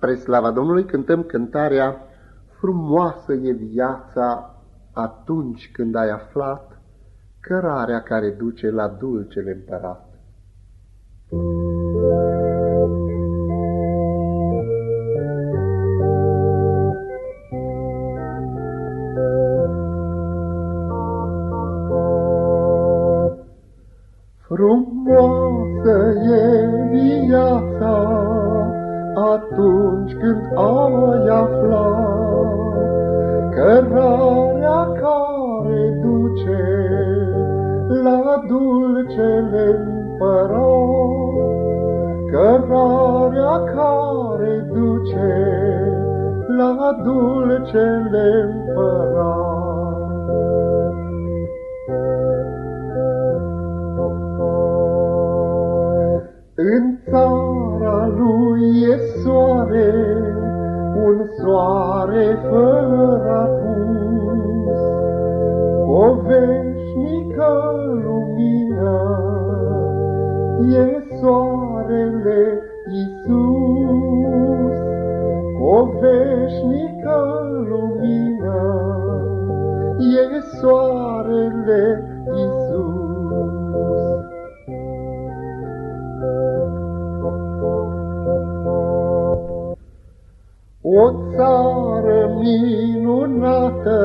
Spre slava Domnului cântăm cântarea Frumoasă e viața atunci când ai aflat cărarea care duce la dulcele împărat. Frumoasă e viața atunci când ai aflat cărarea care duce la dulcele împărat, cărarea care duce la dulcele împărat. E soare, un soare fără apus, o veșnică lumină, e soarele Iisus, o veșnică lumină, e soarele Iisus. O țară minunată,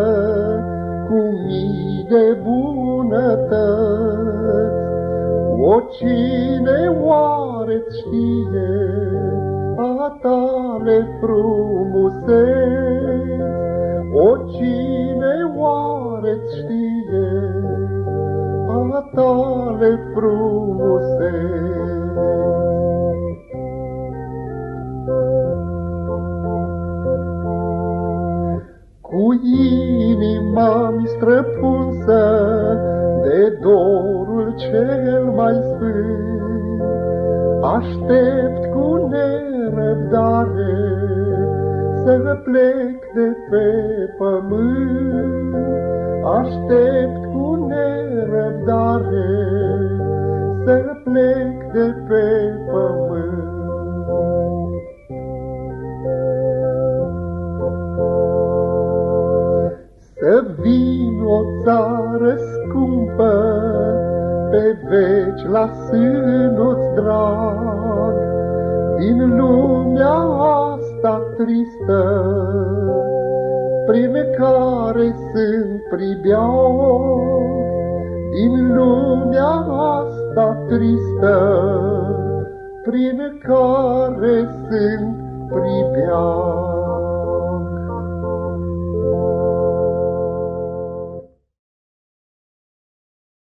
cu mii de bunătăți, O cine oare știe a tale frumuseți? O cine oare știe a tale frumuseți? Cu inima-mi străpunsă de dorul cel mai sfânt, Aștept cu nerăbdare să plec de pe pământ. Aștept cu nerăbdare să plec de pe pământ. Să vin o țară scumpă, pe veci la sânul drag, Din lumea asta tristă, prin care sunt pribeag, Din lumea asta tristă, prin care sunt pribeag.